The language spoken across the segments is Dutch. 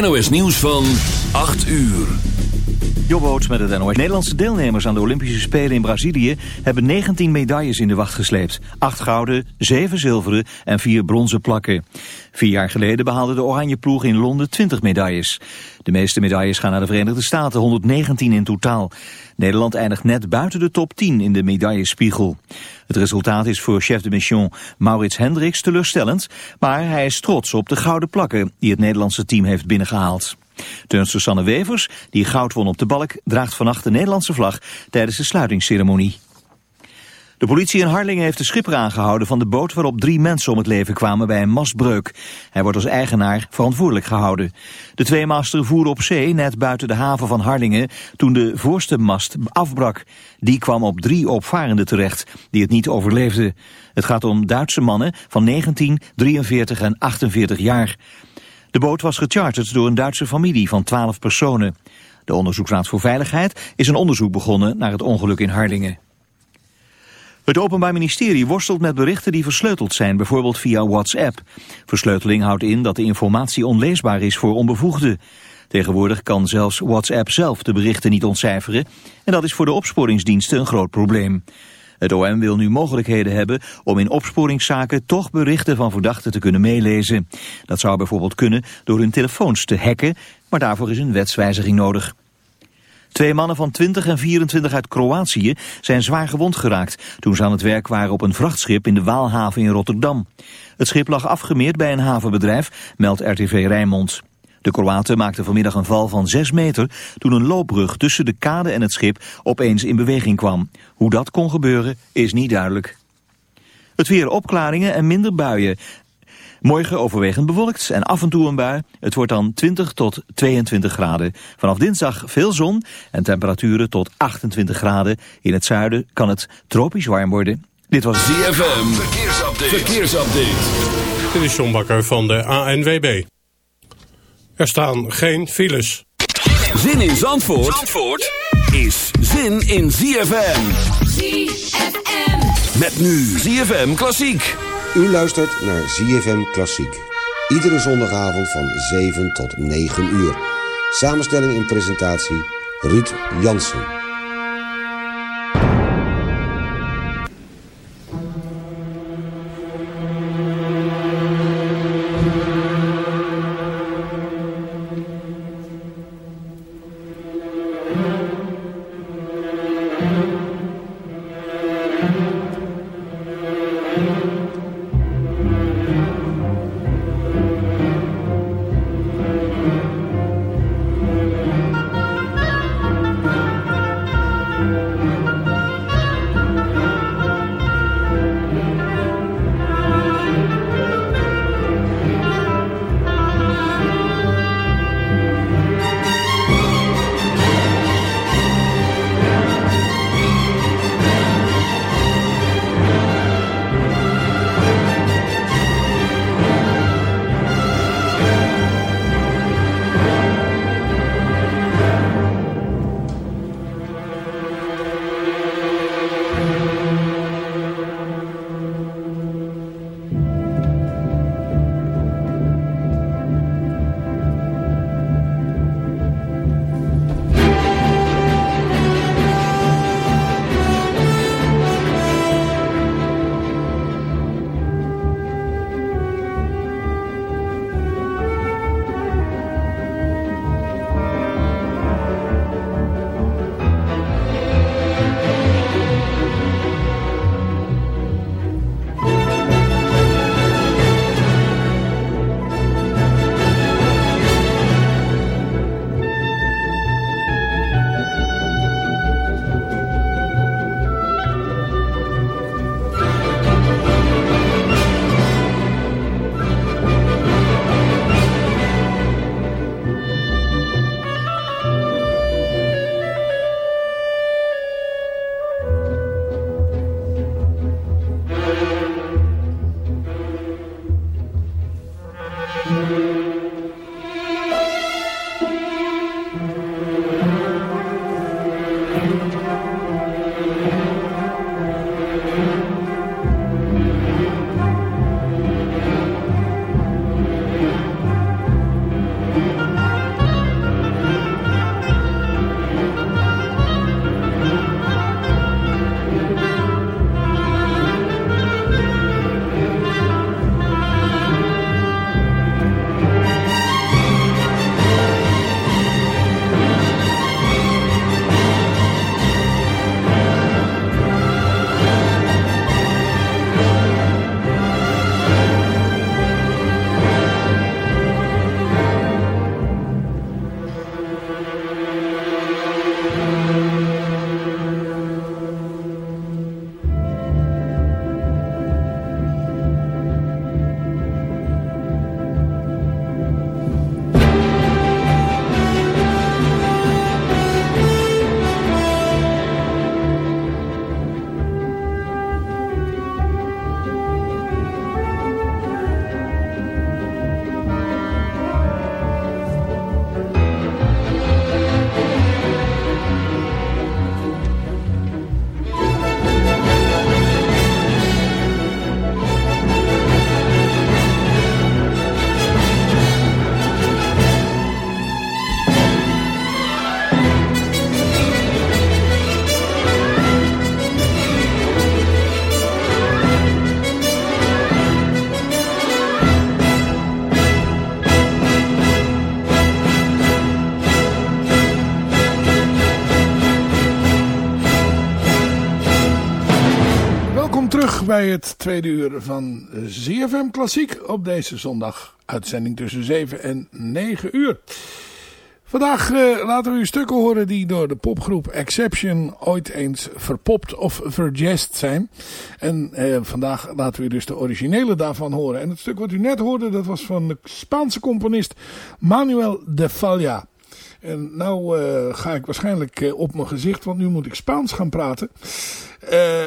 NOS Nieuws van 8 uur. Jobboot met het NOS. Nederlandse deelnemers aan de Olympische Spelen in Brazilië... hebben 19 medailles in de wacht gesleept. 8 gouden, 7 zilveren en 4 bronzen plakken. Vier jaar geleden behaalde de oranje ploeg in Londen 20 medailles. De meeste medailles gaan naar de Verenigde Staten, 119 in totaal. Nederland eindigt net buiten de top 10 in de medaillespiegel. Het resultaat is voor chef de mission Maurits Hendricks teleurstellend... maar hij is trots op de gouden plakken die het Nederlandse team heeft binnengehaald. Turnster Sanne Wevers, die goud won op de balk, draagt vannacht de Nederlandse vlag tijdens de sluitingsceremonie. De politie in Harlingen heeft de schipper aangehouden van de boot waarop drie mensen om het leven kwamen bij een mastbreuk. Hij wordt als eigenaar verantwoordelijk gehouden. De twee masten voeren op zee net buiten de haven van Harlingen toen de voorste mast afbrak. Die kwam op drie opvarenden terecht die het niet overleefden. Het gaat om Duitse mannen van 19, 43 en 48 jaar. De boot was gecharterd door een Duitse familie van 12 personen. De Onderzoeksraad voor Veiligheid is een onderzoek begonnen naar het ongeluk in Harlingen. Het Openbaar Ministerie worstelt met berichten die versleuteld zijn, bijvoorbeeld via WhatsApp. Versleuteling houdt in dat de informatie onleesbaar is voor onbevoegden. Tegenwoordig kan zelfs WhatsApp zelf de berichten niet ontcijferen en dat is voor de opsporingsdiensten een groot probleem. Het OM wil nu mogelijkheden hebben om in opsporingszaken toch berichten van verdachten te kunnen meelezen. Dat zou bijvoorbeeld kunnen door hun telefoons te hacken, maar daarvoor is een wetswijziging nodig. Twee mannen van 20 en 24 uit Kroatië zijn zwaar gewond geraakt toen ze aan het werk waren op een vrachtschip in de Waalhaven in Rotterdam. Het schip lag afgemeerd bij een havenbedrijf, meldt RTV Rijnmond. De Kroaten maakten vanmiddag een val van 6 meter toen een loopbrug tussen de kade en het schip opeens in beweging kwam. Hoe dat kon gebeuren is niet duidelijk. Het weer opklaringen en minder buien. Morgen overwegend bewolkt en af en toe een bui. Het wordt dan 20 tot 22 graden. Vanaf dinsdag veel zon en temperaturen tot 28 graden. In het zuiden kan het tropisch warm worden. Dit was ZFM. Verkeersupdate. Verkeersupdate. Dit is John Bakker van de ANWB. Er staan geen files. Zin in Zandvoort, Zandvoort is zin in ZFM. ZFM. Met nu ZFM Klassiek. U luistert naar ZFM Klassiek. Iedere zondagavond van 7 tot 9 uur. Samenstelling en presentatie Ruud Jansen. Het tweede uur van ZFM Klassiek op deze zondag. Uitzending tussen 7 en 9 uur. Vandaag uh, laten we u stukken horen die door de popgroep Exception ooit eens verpopt of verjest zijn. En uh, vandaag laten we u dus de originele daarvan horen. En het stuk wat u net hoorde, dat was van de Spaanse componist Manuel de Falla. En nou uh, ga ik waarschijnlijk op mijn gezicht, want nu moet ik Spaans gaan praten.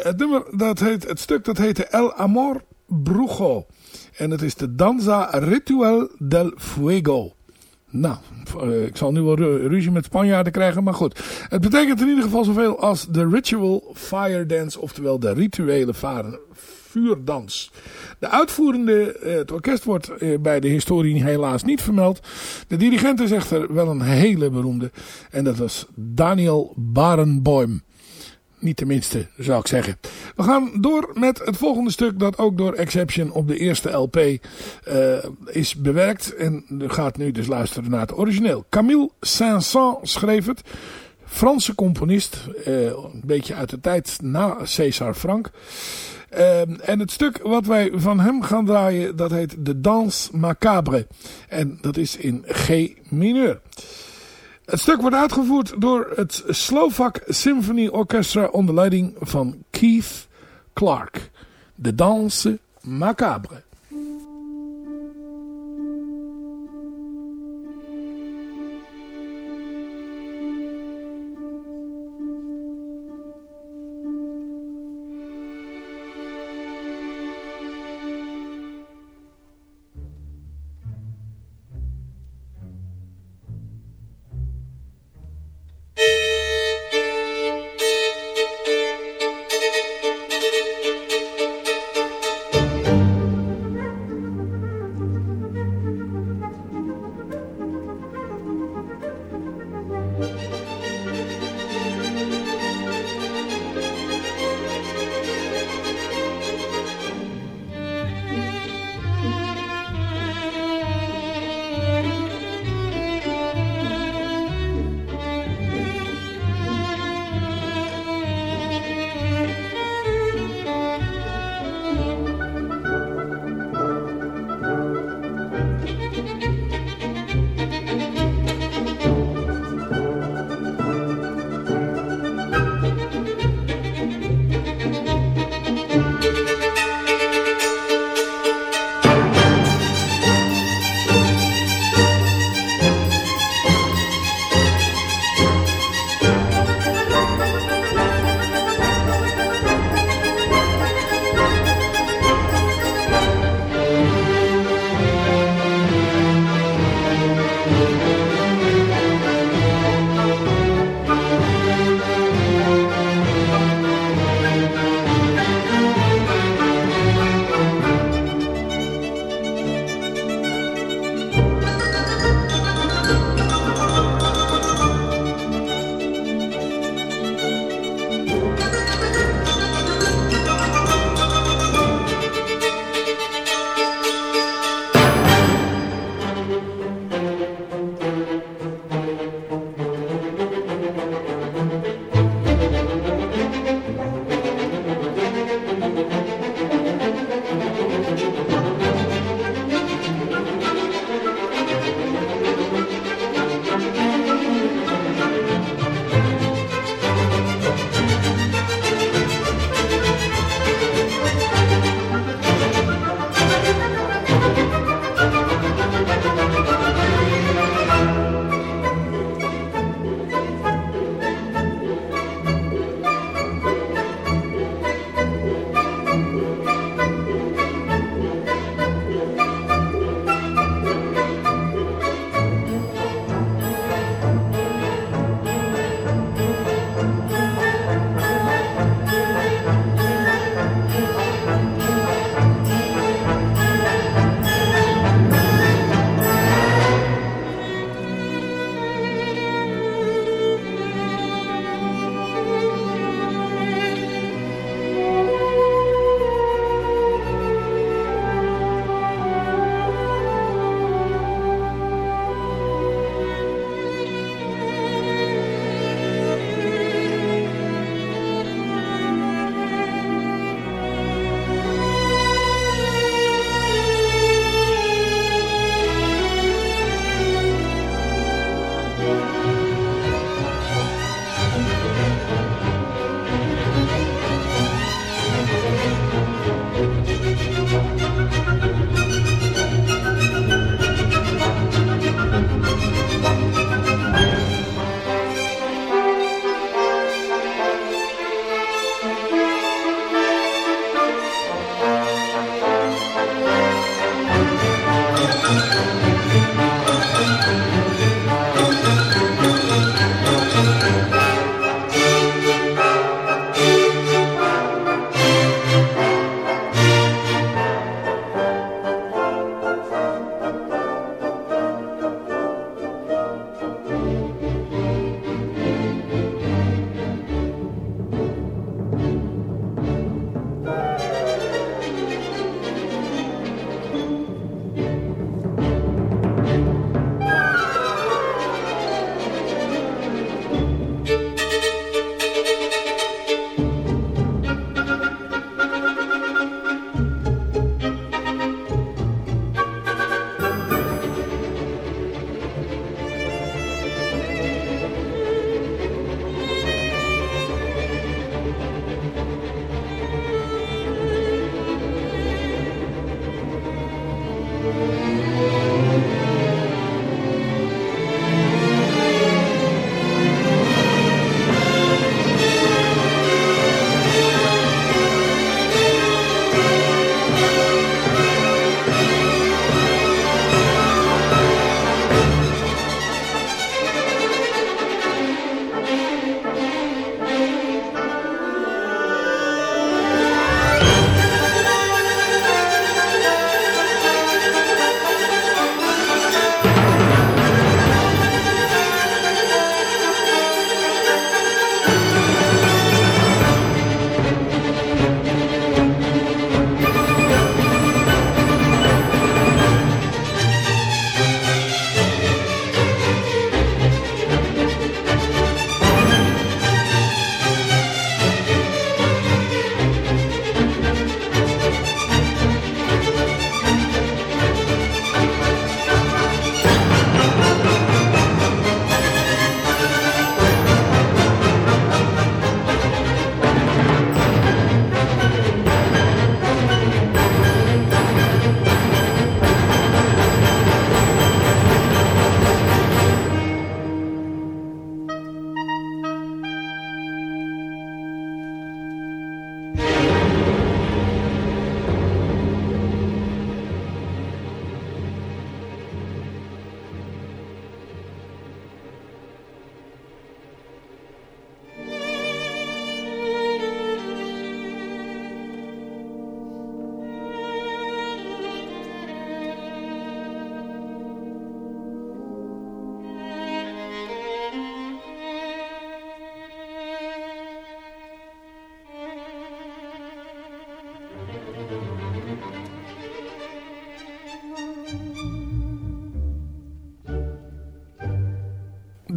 het nummer, dat heet, het stuk dat heette El Amor Brujo. En het is de Danza Ritual del Fuego. Nou, ik zal nu wel ruzie met Spanjaarden krijgen, maar goed. Het betekent in ieder geval zoveel als de Ritual Fire Dance, oftewel de rituele vuurdans. De uitvoerende, het orkest wordt bij de historie helaas niet vermeld. De dirigent is echter wel een hele beroemde. En dat was Daniel Barenboim. Niet tenminste, zou ik zeggen. We gaan door met het volgende stuk dat ook door Exception op de eerste LP uh, is bewerkt. En gaat nu dus luisteren naar het origineel. Camille Saint-Saëns schreef het. Franse componist. Een beetje uit de tijd na César Franck. Uh, en het stuk wat wij van hem gaan draaien, dat heet De Danse Macabre. En dat is in G mineur. Het stuk wordt uitgevoerd door het Slovak Symphony Orchestra onder leiding van Keith Clark. De Danse Macabre.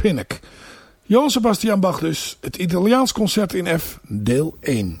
Pinnock. Johann Sebastian Bach dus, het Italiaans concert in F, deel 1.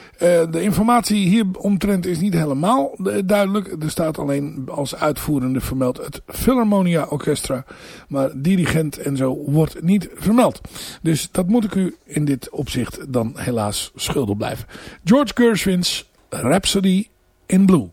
Uh, de informatie hier omtrent is niet helemaal duidelijk. Er staat alleen als uitvoerende vermeld het Philharmonia Orchestra. Maar dirigent en zo wordt niet vermeld. Dus dat moet ik u in dit opzicht dan helaas schuldig blijven. George Gershwin's Rhapsody in Blue.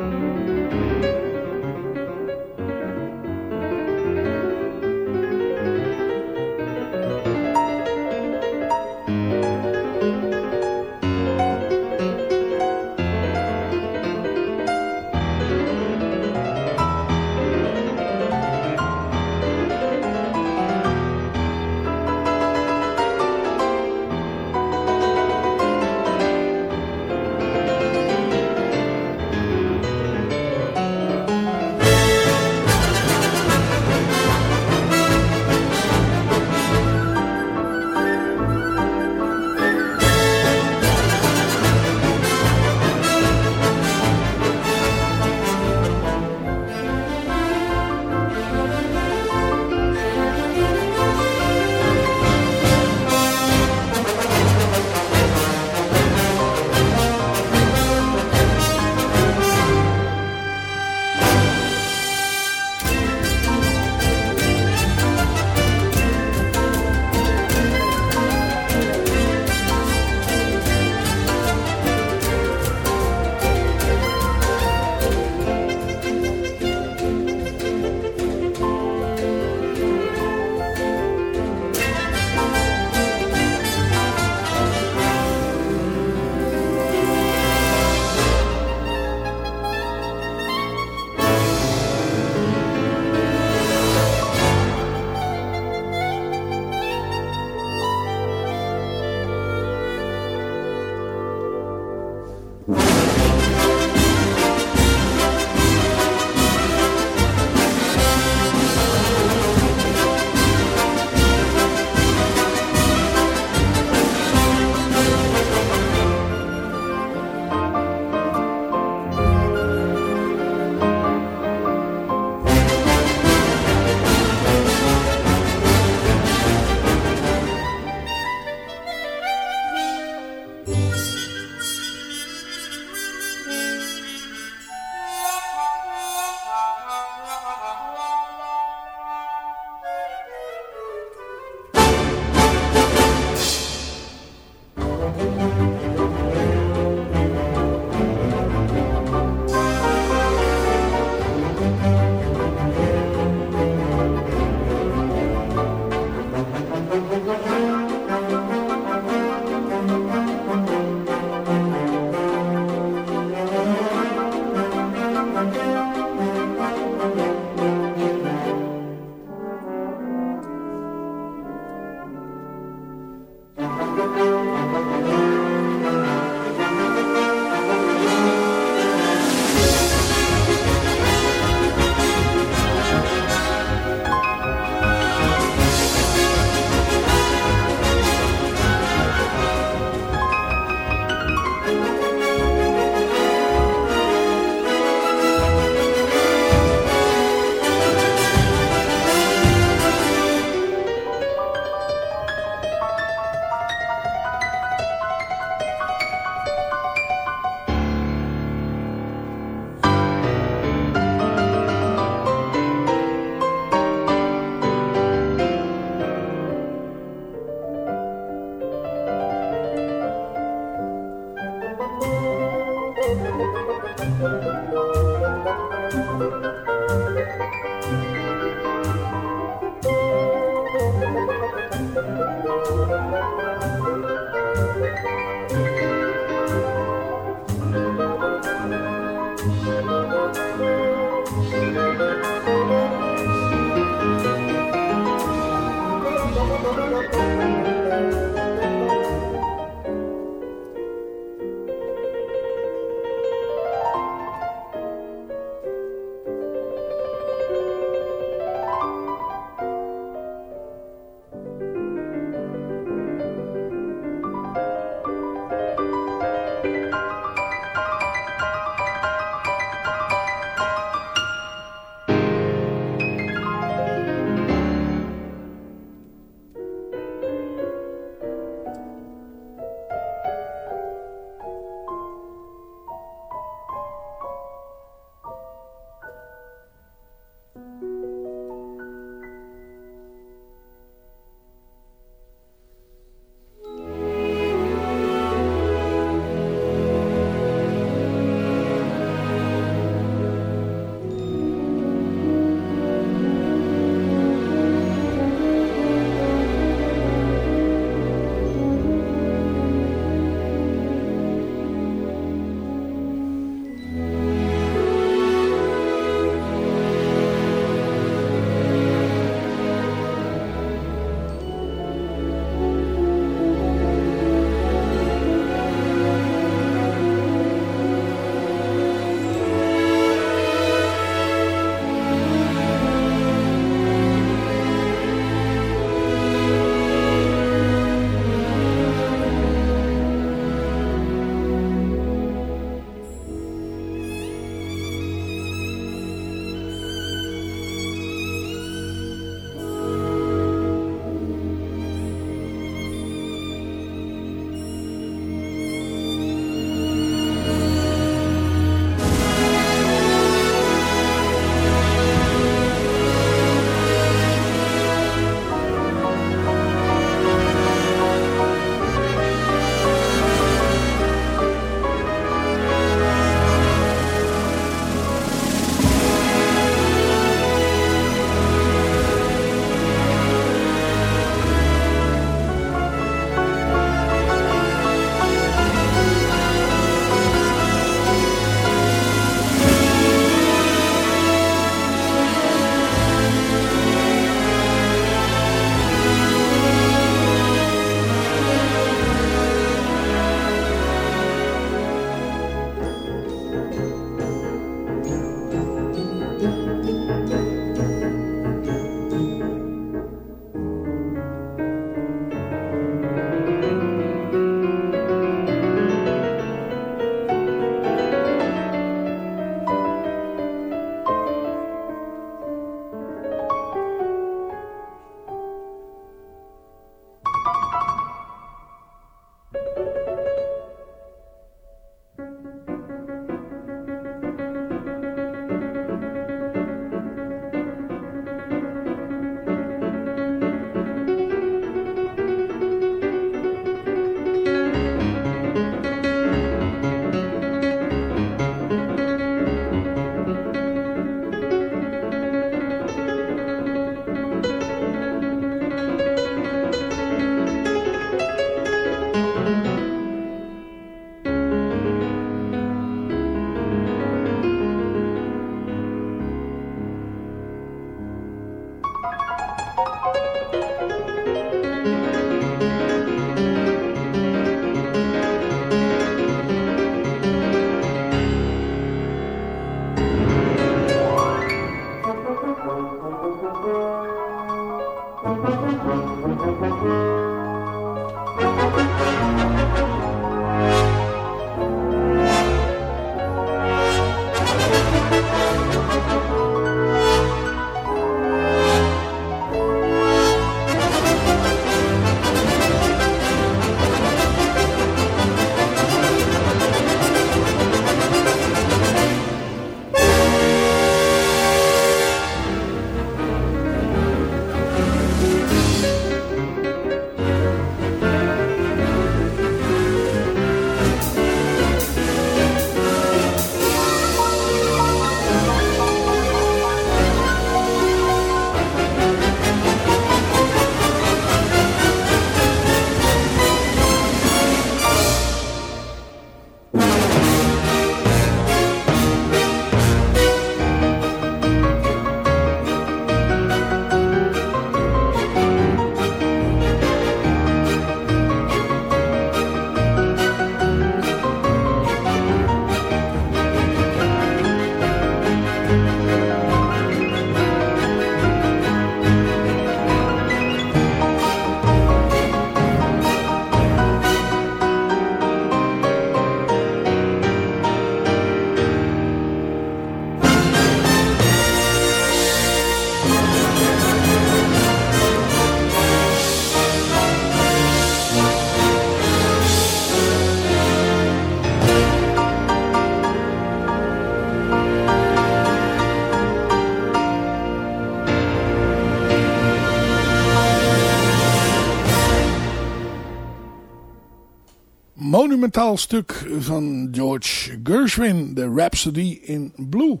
Monumentaal stuk van George Gershwin, de Rhapsody in Blue.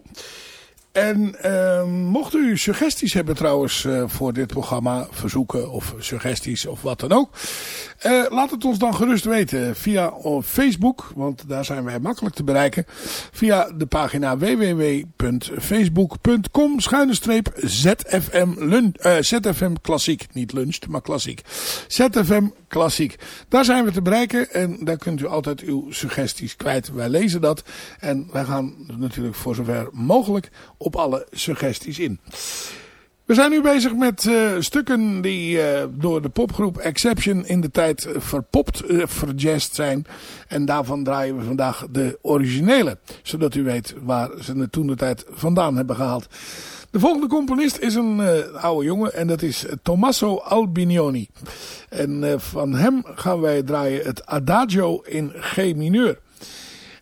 En uh, mocht u suggesties hebben trouwens uh, voor dit programma, verzoeken of suggesties of wat dan ook. Uh, laat het ons dan gerust weten via Facebook, want daar zijn wij makkelijk te bereiken. Via de pagina www.facebook.com ZFM, uh, ZFM Klassiek. Niet lunch, maar klassiek. ZFM Klassiek. Daar zijn we te bereiken en daar kunt u altijd uw suggesties kwijt. Wij lezen dat en wij gaan natuurlijk voor zover mogelijk op alle suggesties in. We zijn nu bezig met uh, stukken die uh, door de popgroep Exception in de tijd verpopt, uh, zijn. En daarvan draaien we vandaag de originele. Zodat u weet waar ze het toen de tijd vandaan hebben gehaald. De volgende componist is een oude jongen en dat is Tommaso Albinioni. En van hem gaan wij draaien het Adagio in G mineur.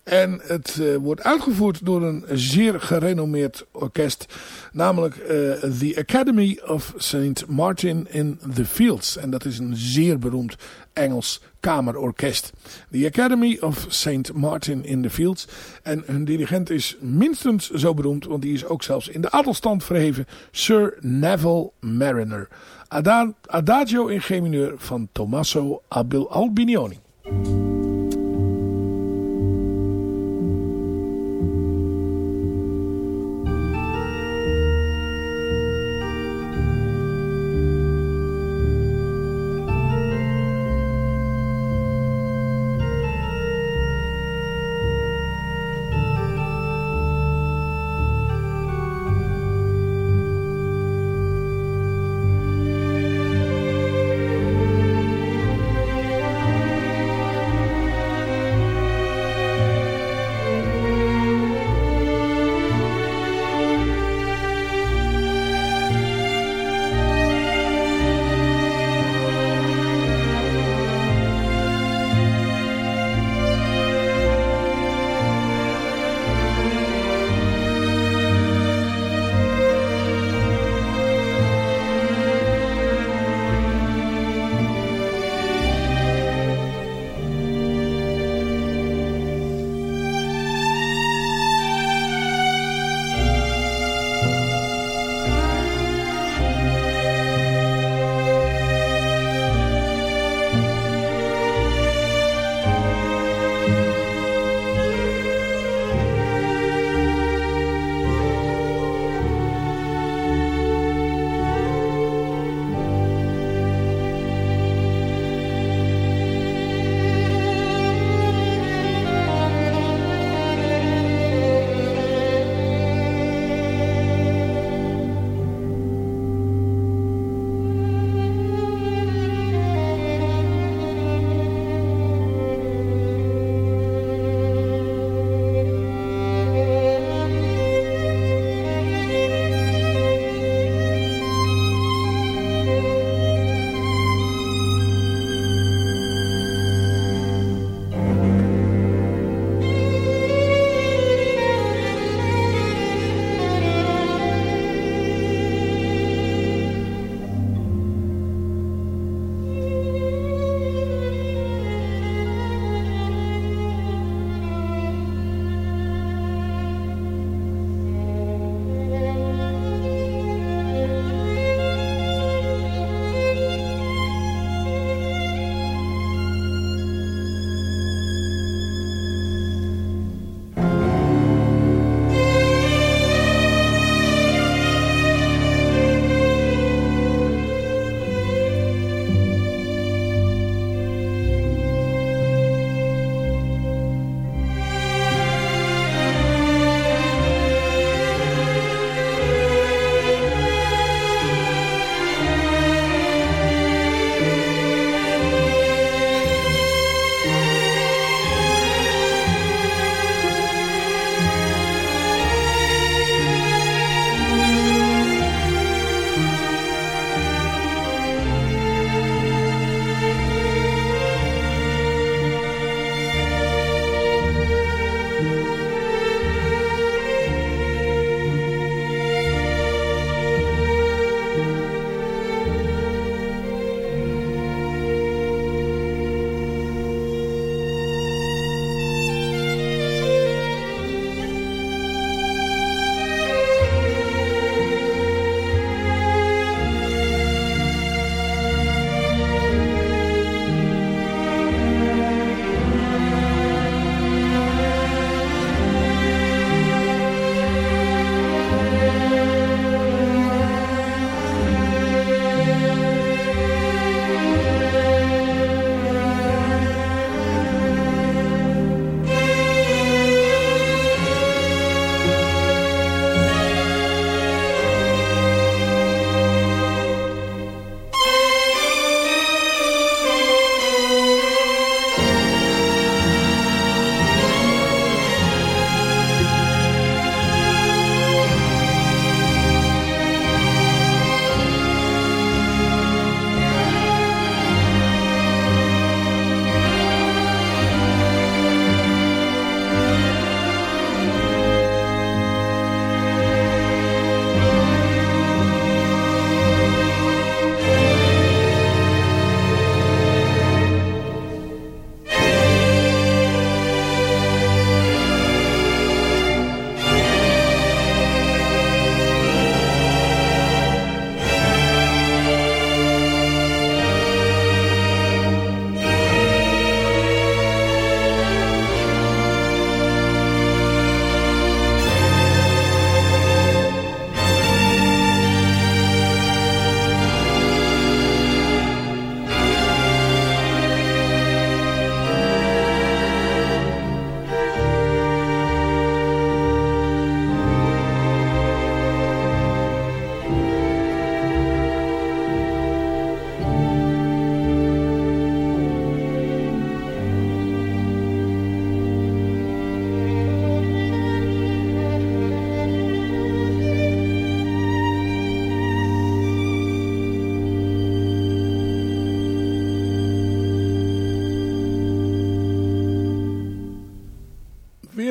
En het uh, wordt uitgevoerd door een zeer gerenommeerd orkest. Namelijk uh, The Academy of St. Martin in the Fields. En dat is een zeer beroemd Engels kamerorkest. The Academy of St. Martin in the Fields. En hun dirigent is minstens zo beroemd. Want die is ook zelfs in de adelstand verheven. Sir Neville Mariner. Adagio in G van Tommaso Albinioni.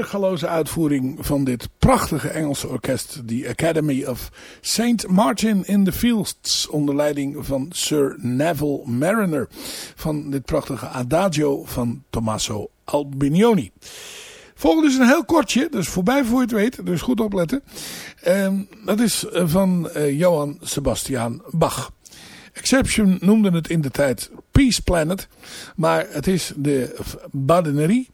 Weergaloze uitvoering van dit prachtige Engelse orkest, The Academy of St. Martin in the Fields, onder leiding van Sir Neville Mariner, van dit prachtige Adagio van Tommaso Albinioni. Volgende is een heel kortje, dus voorbij voor je het weet, dus goed opletten. Ehm, dat is eh, van uh, Johann Sebastian Bach. Exception noemde het in de tijd Peace Planet, maar het is de Badenerie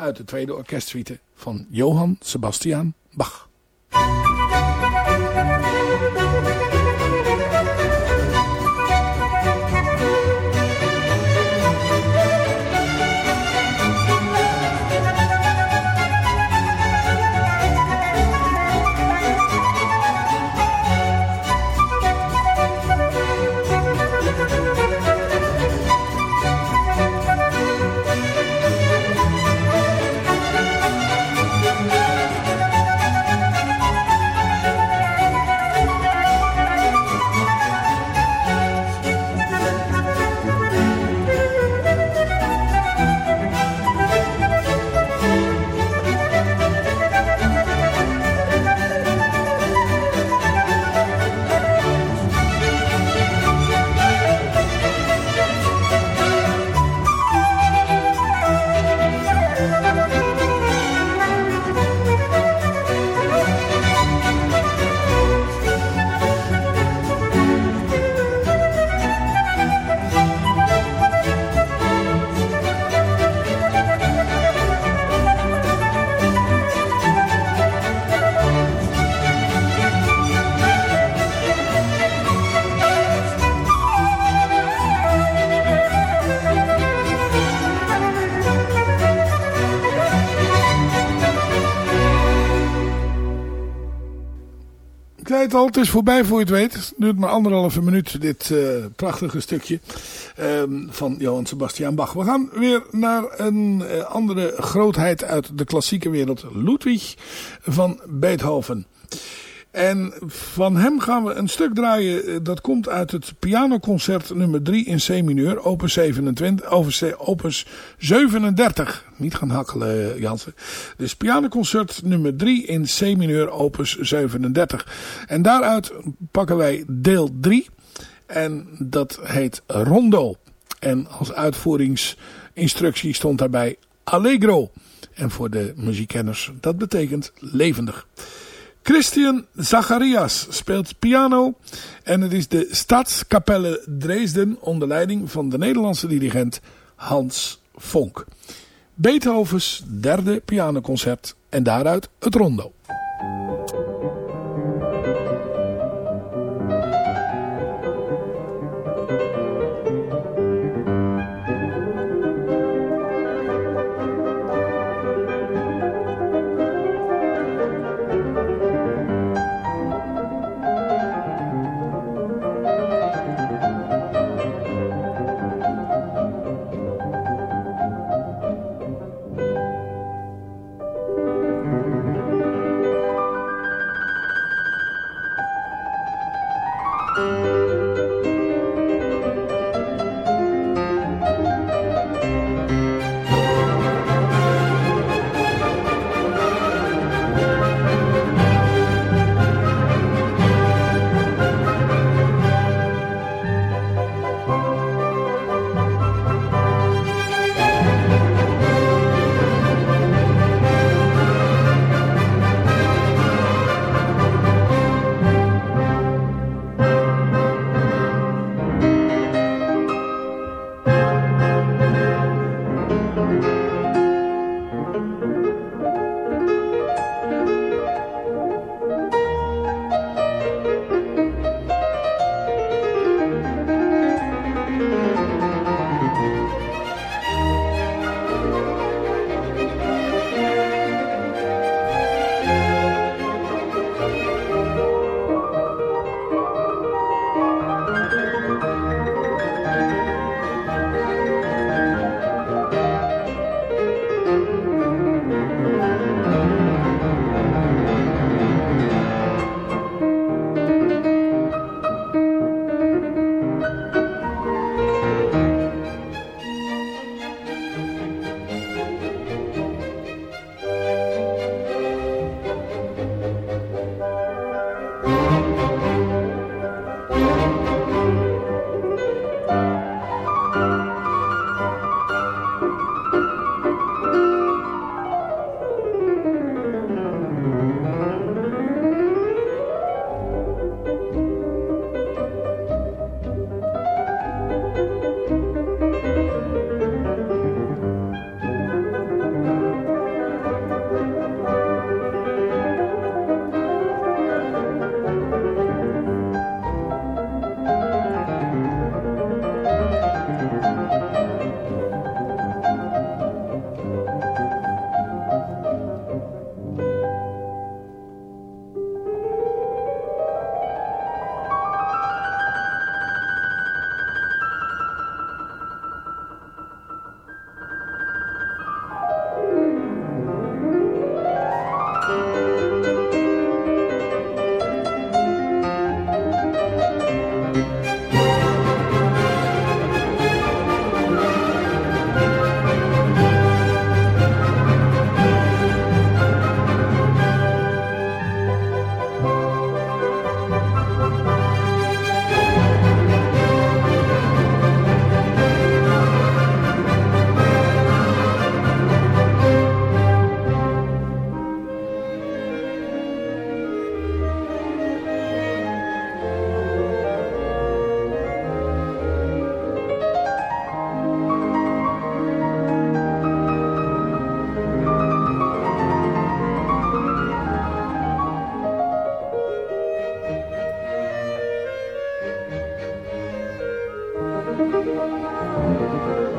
uit de tweede orkestsuite van Johann Sebastian Bach. Het is voorbij voor je het weet. Het duurt maar anderhalve minuut, dit uh, prachtige stukje um, van Johann Sebastian Bach. We gaan weer naar een uh, andere grootheid uit de klassieke wereld. Ludwig van Beethoven. En van hem gaan we een stuk draaien. Eh, dat komt uit het pianoconcert nummer 3 in C mineur. Opus, 27, opus 37. Niet gaan hakkelen eh, Jansen. Dus pianoconcert nummer 3 in C mineur. Opus 37. En daaruit pakken wij deel 3. En dat heet Rondo. En als uitvoeringsinstructie stond daarbij Allegro. En voor de muziekkenners, dat betekent levendig. Christian Zacharias speelt piano en het is de Stadskapelle Dresden onder leiding van de Nederlandse dirigent Hans Vonk. Beethovens derde pianoconcert en daaruit het rondo. Música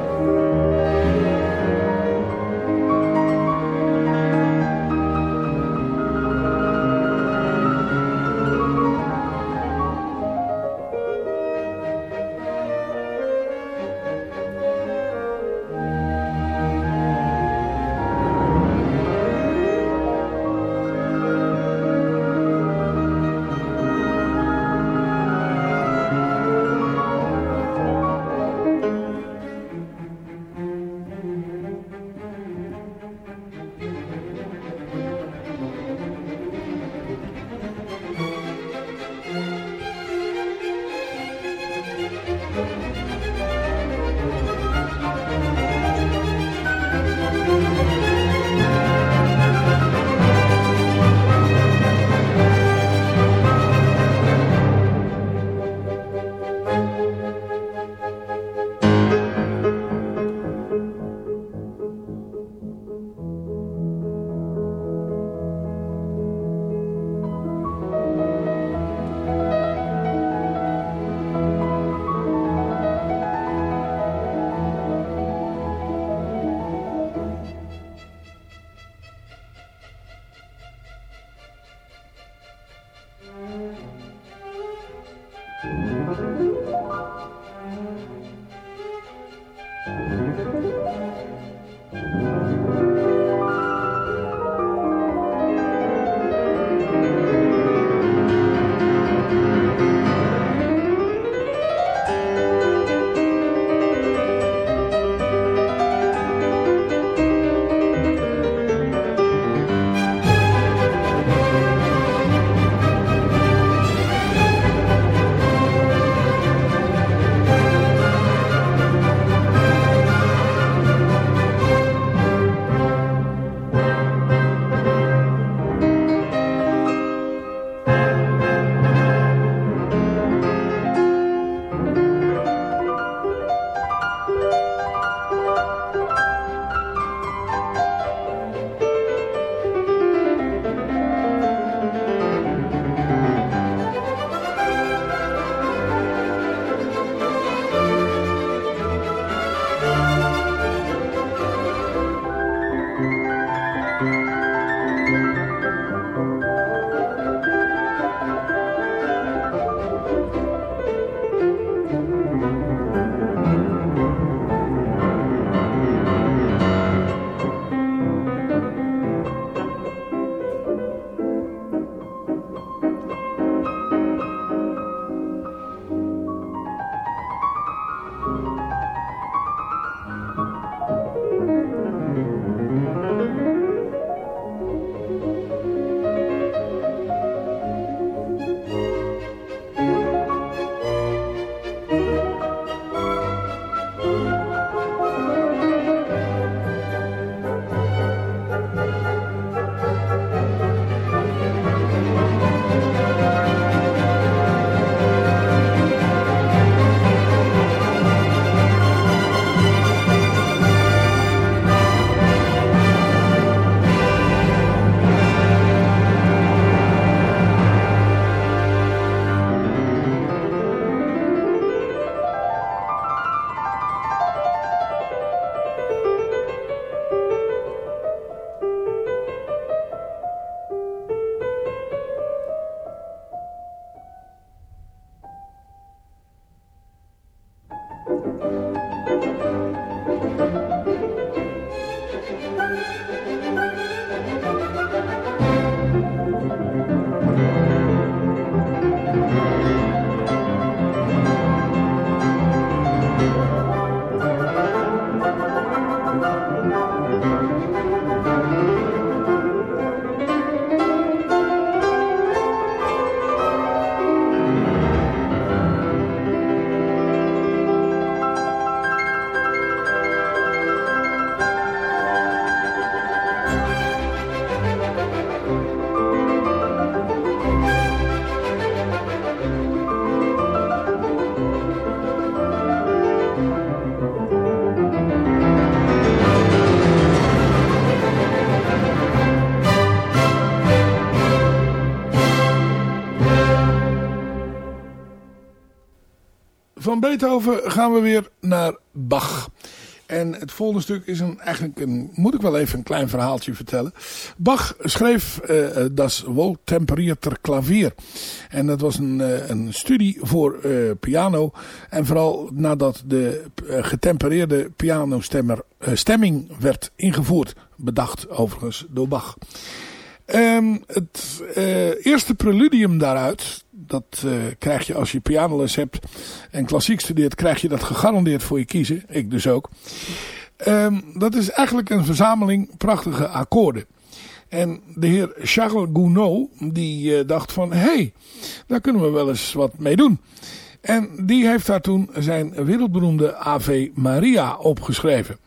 Beethoven gaan we weer naar Bach. En het volgende stuk is een, eigenlijk een, moet ik wel even een klein verhaaltje vertellen. Bach schreef uh, Das Wohltemperierter Klavier. En dat was een, uh, een studie voor piano. En vooral nadat de getempereerde pianostemming werd ingevoerd. Bedacht overigens door Bach. Um, het eerste preludium daaruit, dat uh, krijg je als je pianoles hebt en klassiek studeert, krijg je dat gegarandeerd voor je kiezen. Ik dus ook. Um, dat is eigenlijk een verzameling prachtige akkoorden. En de heer Charles Gounod, die uh, dacht van, hé, hey, daar kunnen we wel eens wat mee doen. En die heeft daar toen zijn wereldberoemde Ave Maria opgeschreven.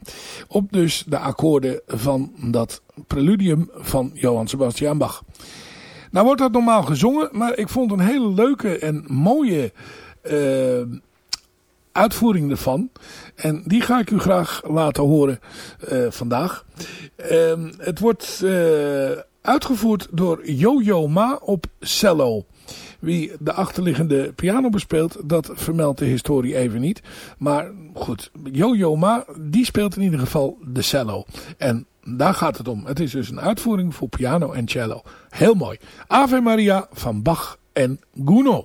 Op dus de akkoorden van dat preludium van Johann Sebastian Bach. Nou wordt dat normaal gezongen, maar ik vond een hele leuke en mooie uh, uitvoering ervan. En die ga ik u graag laten horen uh, vandaag. Uh, het wordt uh, uitgevoerd door Yo-Yo Ma op cello. Wie de achterliggende piano bespeelt, dat vermeldt de historie even niet. Maar goed, Yo-Yo Ma, die speelt in ieder geval de cello. En daar gaat het om. Het is dus een uitvoering voor piano en cello. Heel mooi. Ave Maria van Bach en Gounod.